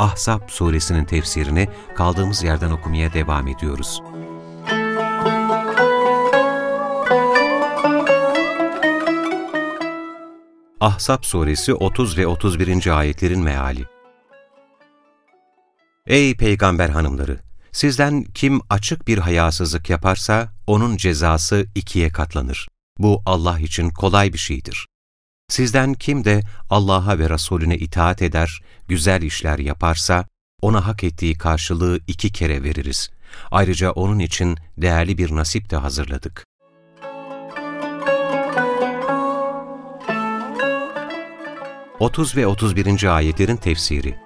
Ahzab suresinin tefsirini kaldığımız yerden okumaya devam ediyoruz. Ahzab suresi 30 ve 31. ayetlerin meali Ey peygamber hanımları! Sizden kim açık bir hayasızlık yaparsa onun cezası ikiye katlanır. Bu Allah için kolay bir şeydir. Sizden kim de Allah'a ve Resulüne itaat eder, güzel işler yaparsa, ona hak ettiği karşılığı iki kere veririz. Ayrıca onun için değerli bir nasip de hazırladık. Otuz ve 31. ayetlerin tefsiri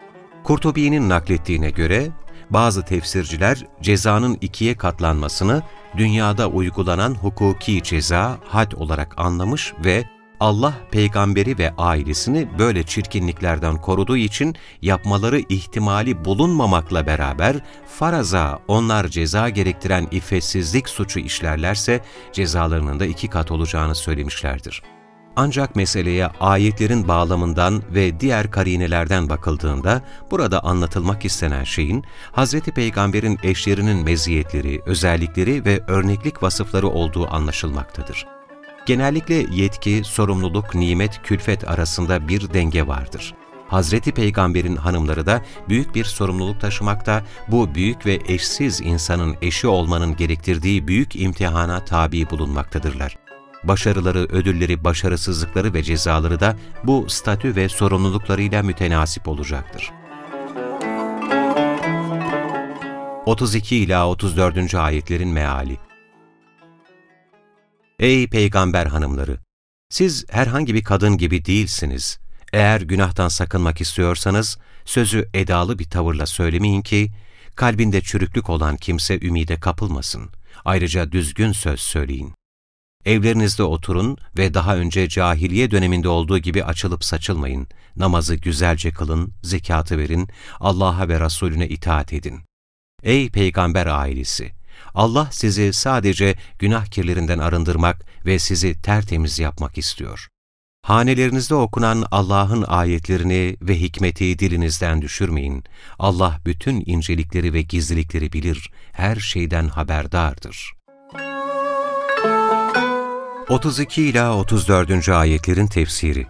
Kurtubi'nin naklettiğine göre, bazı tefsirciler cezanın ikiye katlanmasını dünyada uygulanan hukuki ceza had olarak anlamış ve Allah peygamberi ve ailesini böyle çirkinliklerden koruduğu için yapmaları ihtimali bulunmamakla beraber faraza onlar ceza gerektiren iffetsizlik suçu işlerlerse cezalarının da iki kat olacağını söylemişlerdir. Ancak meseleye ayetlerin bağlamından ve diğer karinelerden bakıldığında burada anlatılmak istenen şeyin Hz. Peygamber'in eşlerinin meziyetleri, özellikleri ve örneklik vasıfları olduğu anlaşılmaktadır. Genellikle yetki, sorumluluk, nimet, külfet arasında bir denge vardır. Hazreti Peygamber'in hanımları da büyük bir sorumluluk taşımakta, bu büyük ve eşsiz insanın eşi olmanın gerektirdiği büyük imtihana tabi bulunmaktadırlar. Başarıları, ödülleri, başarısızlıkları ve cezaları da bu statü ve sorumluluklarıyla mütenasip olacaktır. 32 ila 34. ayetlerin meali Ey peygamber hanımları! Siz herhangi bir kadın gibi değilsiniz. Eğer günahtan sakınmak istiyorsanız, sözü edalı bir tavırla söylemeyin ki, kalbinde çürüklük olan kimse ümide kapılmasın. Ayrıca düzgün söz söyleyin. Evlerinizde oturun ve daha önce cahiliye döneminde olduğu gibi açılıp saçılmayın. Namazı güzelce kılın, zekatı verin, Allah'a ve Resulüne itaat edin. Ey peygamber ailesi! Allah sizi sadece günah kirlerinden arındırmak ve sizi tertemiz yapmak istiyor. Hanelerinizde okunan Allah'ın ayetlerini ve hikmeti dilinizden düşürmeyin. Allah bütün incelikleri ve gizlilikleri bilir, her şeyden haberdardır. 32 ila 34. ayetlerin tefsiri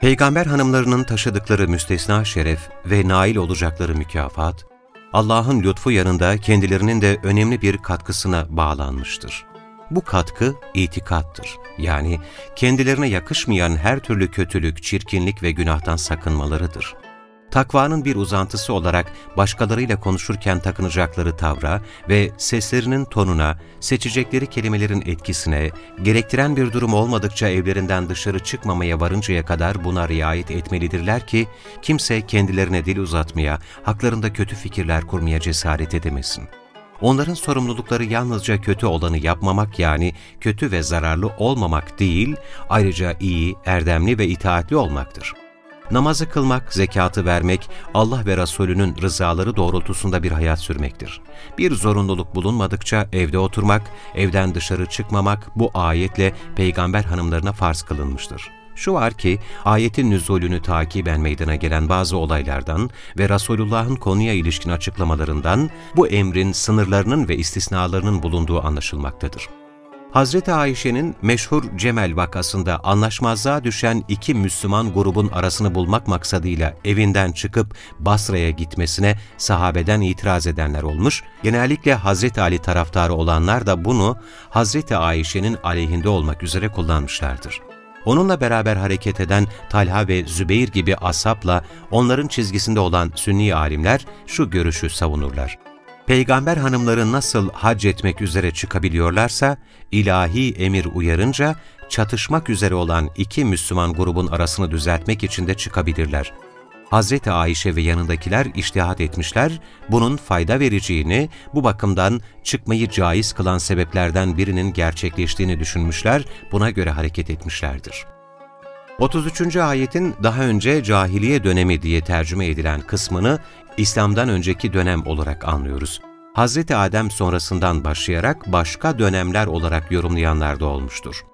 Peygamber hanımlarının taşıdıkları müstesna şeref ve nail olacakları mükafat, Allah'ın lütfu yanında kendilerinin de önemli bir katkısına bağlanmıştır. Bu katkı itikattır. Yani kendilerine yakışmayan her türlü kötülük, çirkinlik ve günahtan sakınmalarıdır takvanın bir uzantısı olarak başkalarıyla konuşurken takınacakları tavra ve seslerinin tonuna, seçecekleri kelimelerin etkisine, gerektiren bir durum olmadıkça evlerinden dışarı çıkmamaya varıncaya kadar buna riayet etmelidirler ki, kimse kendilerine dil uzatmaya, haklarında kötü fikirler kurmaya cesaret edemesin. Onların sorumlulukları yalnızca kötü olanı yapmamak yani kötü ve zararlı olmamak değil, ayrıca iyi, erdemli ve itaatli olmaktır. Namazı kılmak, zekatı vermek, Allah ve Resulünün rızaları doğrultusunda bir hayat sürmektir. Bir zorunluluk bulunmadıkça evde oturmak, evden dışarı çıkmamak bu ayetle peygamber hanımlarına farz kılınmıştır. Şu var ki, ayetin nüzulünü takiben meydana gelen bazı olaylardan ve Resulullah'ın konuya ilişkin açıklamalarından bu emrin sınırlarının ve istisnalarının bulunduğu anlaşılmaktadır. Hazreti Ayşe'nin meşhur Cemel vakasında anlaşmazlığa düşen iki Müslüman grubun arasını bulmak maksadıyla evinden çıkıp Basra'ya gitmesine sahabeden itiraz edenler olmuş, genellikle Hazreti Ali taraftarı olanlar da bunu Hazreti Ayşe'nin aleyhinde olmak üzere kullanmışlardır. Onunla beraber hareket eden Talha ve Zübeyir gibi asapla onların çizgisinde olan sünni alimler şu görüşü savunurlar. Peygamber hanımları nasıl hac etmek üzere çıkabiliyorlarsa, ilahi emir uyarınca çatışmak üzere olan iki Müslüman grubun arasını düzeltmek için de çıkabilirler. Hazreti Ayşe ve yanındakiler iştihat etmişler, bunun fayda vereceğini, bu bakımdan çıkmayı caiz kılan sebeplerden birinin gerçekleştiğini düşünmüşler, buna göre hareket etmişlerdir. 33. ayetin daha önce cahiliye dönemi diye tercüme edilen kısmını İslam'dan önceki dönem olarak anlıyoruz. Hazreti Adem sonrasından başlayarak başka dönemler olarak yorumlayanlar da olmuştur.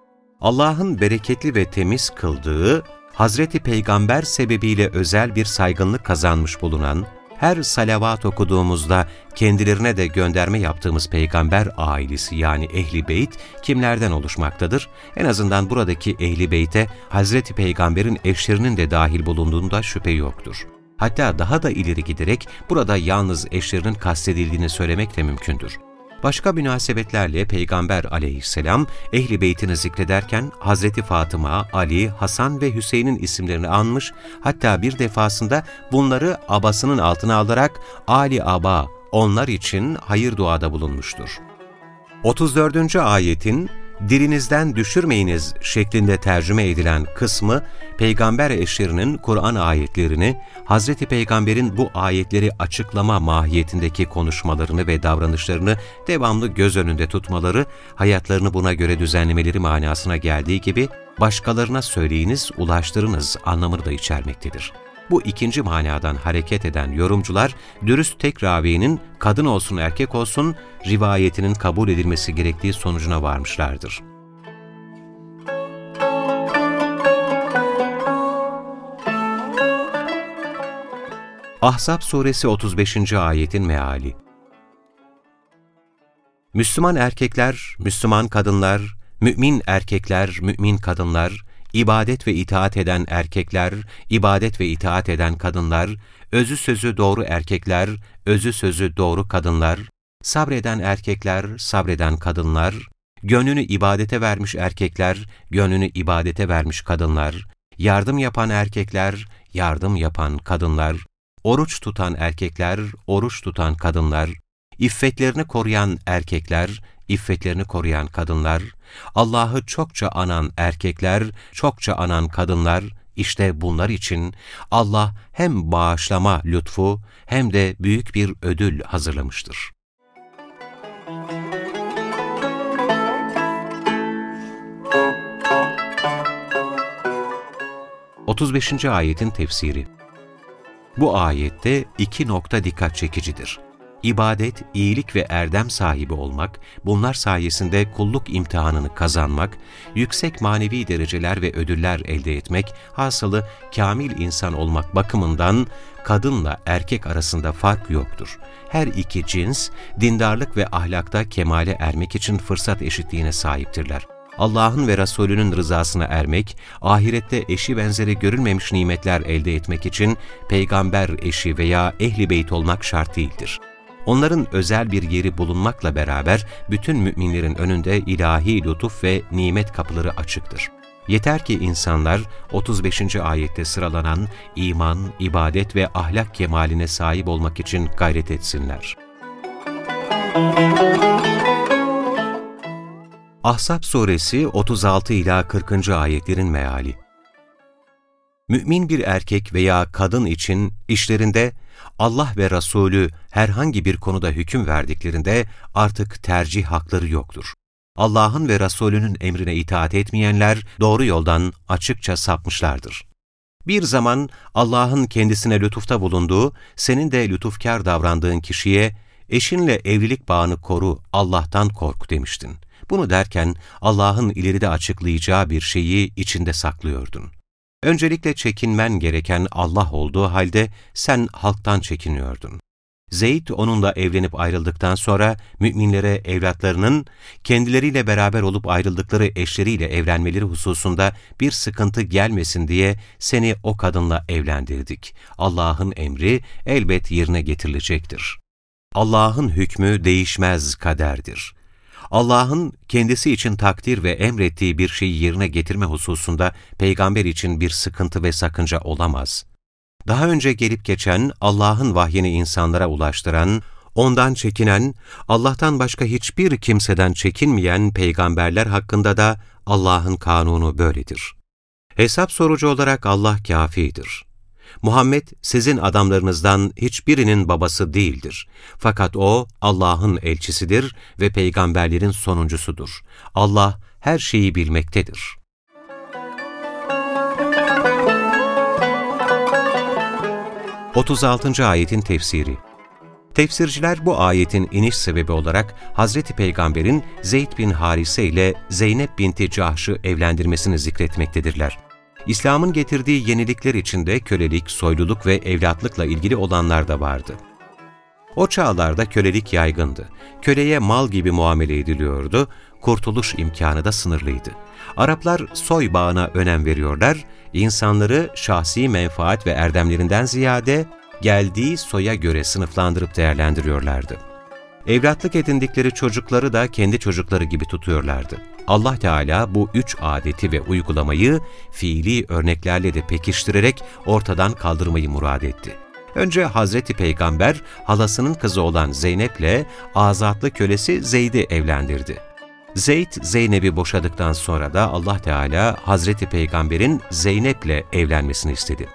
Allah'ın bereketli ve temiz kıldığı, Hazreti Peygamber sebebiyle özel bir saygınlık kazanmış bulunan, her salavat okuduğumuzda kendilerine de gönderme yaptığımız peygamber ailesi yani ehli beyt kimlerden oluşmaktadır? En azından buradaki ehli beyte Hazreti Peygamber'in eşlerinin de dahil bulunduğunda şüphe yoktur. Hatta daha da ileri giderek burada yalnız eşlerinin kastedildiğini söylemek de mümkündür. Başka münasebetlerle Peygamber aleyhisselam ehli beytini zikrederken Hazreti Fatıma, Ali, Hasan ve Hüseyin'in isimlerini anmış, hatta bir defasında bunları abasının altına alarak Ali Aba, onlar için hayır duada bulunmuştur. 34. ayetin dilinizden düşürmeyiniz şeklinde tercüme edilen kısmı, peygamber eşlerinin Kur'an ayetlerini, Hz. Peygamber'in bu ayetleri açıklama mahiyetindeki konuşmalarını ve davranışlarını devamlı göz önünde tutmaları, hayatlarını buna göre düzenlemeleri manasına geldiği gibi, başkalarına söyleyiniz, ulaştırınız anlamını da içermektedir. Bu ikinci manadan hareket eden yorumcular, dürüst tek ravinin kadın olsun erkek olsun rivayetinin kabul edilmesi gerektiği sonucuna varmışlardır. Ahzab suresi 35. ayetin meali Müslüman erkekler, Müslüman kadınlar, mümin erkekler, mümin kadınlar, ibadet ve itaat eden erkekler, ibadet ve itaat eden kadınlar, özü sözü doğru erkekler, özü sözü doğru kadınlar, sabreden erkekler, sabreden kadınlar, gönlünü ibadete vermiş erkekler, gönlünü ibadete vermiş kadınlar, yardım yapan erkekler, yardım yapan kadınlar, oruç tutan erkekler, oruç tutan kadınlar, iffetlerini koruyan erkekler, iffetlerini koruyan kadınlar, Allah'ı çokça anan erkekler, çokça anan kadınlar, işte bunlar için Allah hem bağışlama lütfu hem de büyük bir ödül hazırlamıştır. Otuz beşinci ayetin tefsiri Bu ayette iki nokta dikkat çekicidir. İbadet, iyilik ve erdem sahibi olmak, bunlar sayesinde kulluk imtihanını kazanmak, yüksek manevi dereceler ve ödüller elde etmek, hasılı kamil insan olmak bakımından kadınla erkek arasında fark yoktur. Her iki cins, dindarlık ve ahlakta kemale ermek için fırsat eşitliğine sahiptirler. Allah'ın ve Resulünün rızasına ermek, ahirette eşi benzeri görülmemiş nimetler elde etmek için peygamber eşi veya ehli beyt olmak şart değildir. Onların özel bir yeri bulunmakla beraber bütün müminlerin önünde ilahi lütuf ve nimet kapıları açıktır. Yeter ki insanlar 35. ayette sıralanan iman, ibadet ve ahlak kemaline sahip olmak için gayret etsinler. Ahzab suresi 36 ila 40. ayetlerin meali. Mümin bir erkek veya kadın için işlerinde Allah ve Resulü herhangi bir konuda hüküm verdiklerinde artık tercih hakları yoktur. Allah'ın ve Resulünün emrine itaat etmeyenler doğru yoldan açıkça sapmışlardır. Bir zaman Allah'ın kendisine lütufta bulunduğu, senin de lütufkar davrandığın kişiye, eşinle evlilik bağını koru, Allah'tan kork demiştin. Bunu derken Allah'ın ileride açıklayacağı bir şeyi içinde saklıyordun. Öncelikle çekinmen gereken Allah olduğu halde sen halktan çekiniyordun. Zeyd onunla evlenip ayrıldıktan sonra müminlere evlatlarının kendileriyle beraber olup ayrıldıkları eşleriyle evlenmeleri hususunda bir sıkıntı gelmesin diye seni o kadınla evlendirdik. Allah'ın emri elbet yerine getirilecektir. Allah'ın hükmü değişmez kaderdir. Allah'ın kendisi için takdir ve emrettiği bir şeyi yerine getirme hususunda peygamber için bir sıkıntı ve sakınca olamaz. Daha önce gelip geçen, Allah'ın vahyini insanlara ulaştıran, ondan çekinen, Allah'tan başka hiçbir kimseden çekinmeyen peygamberler hakkında da Allah'ın kanunu böyledir. Hesap sorucu olarak Allah kafidir. Muhammed sizin adamlarınızdan hiçbirinin babası değildir. Fakat o Allah'ın elçisidir ve peygamberlerin sonuncusudur. Allah her şeyi bilmektedir. 36. ayetin tefsiri Tefsirciler bu ayetin iniş sebebi olarak Hazreti Peygamber'in Zeyd bin Harise ile Zeynep binti Cahş'ı evlendirmesini zikretmektedirler. İslam'ın getirdiği yenilikler içinde kölelik, soyluluk ve evlatlıkla ilgili olanlar da vardı. O çağlarda kölelik yaygındı. Köleye mal gibi muamele ediliyordu, kurtuluş imkanı da sınırlıydı. Araplar soy bağına önem veriyorlar, insanları şahsi menfaat ve erdemlerinden ziyade geldiği soya göre sınıflandırıp değerlendiriyorlardı. Evlatlık edindikleri çocukları da kendi çocukları gibi tutuyorlardı. Allah Teala bu üç adeti ve uygulamayı fiili örneklerle de pekiştirerek ortadan kaldırmayı murad etti. Önce Hazreti Peygamber halasının kızı olan Zeynep'le azatlı kölesi Zeyd'i evlendirdi. Zeyd, Zeynep'i boşadıktan sonra da Allah Teala Hazreti Peygamber'in Zeynep'le evlenmesini istedi.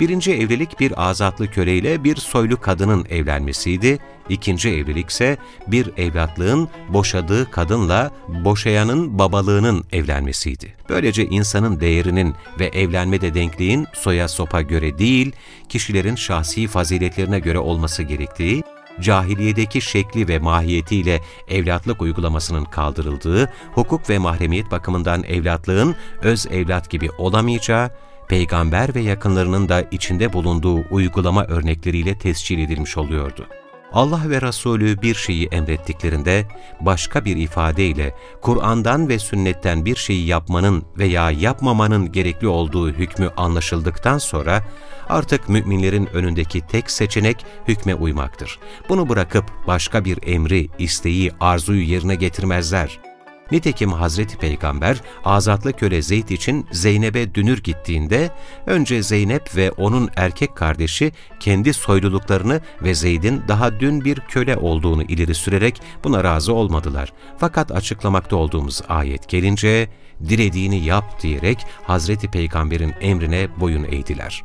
Birinci evlilik bir azatlı köleyle bir soylu kadının evlenmesiydi. İkinci evlilik ise bir evlatlığın boşadığı kadınla boşayanın babalığının evlenmesiydi. Böylece insanın değerinin ve evlenmede denkliğin soya sopa göre değil, kişilerin şahsi faziletlerine göre olması gerektiği, cahiliyedeki şekli ve mahiyetiyle evlatlık uygulamasının kaldırıldığı, hukuk ve mahremiyet bakımından evlatlığın öz evlat gibi olamayacağı, peygamber ve yakınlarının da içinde bulunduğu uygulama örnekleriyle tescil edilmiş oluyordu. Allah ve Resulü bir şeyi emrettiklerinde başka bir ifadeyle Kur'an'dan ve sünnetten bir şeyi yapmanın veya yapmamanın gerekli olduğu hükmü anlaşıldıktan sonra artık müminlerin önündeki tek seçenek hükme uymaktır. Bunu bırakıp başka bir emri, isteği, arzuyu yerine getirmezler. Nitekim Hazreti Peygamber azatlı köle Zeyd için Zeynep'e dünür gittiğinde önce Zeynep ve onun erkek kardeşi kendi soyluluklarını ve Zeyd'in daha dün bir köle olduğunu ileri sürerek buna razı olmadılar. Fakat açıklamakta olduğumuz ayet gelince dilediğini yap diyerek Hazreti Peygamber'in emrine boyun eğdiler.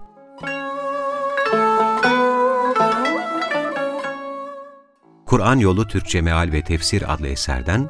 Kur'an Yolu Türkçe Meal ve Tefsir adlı eserden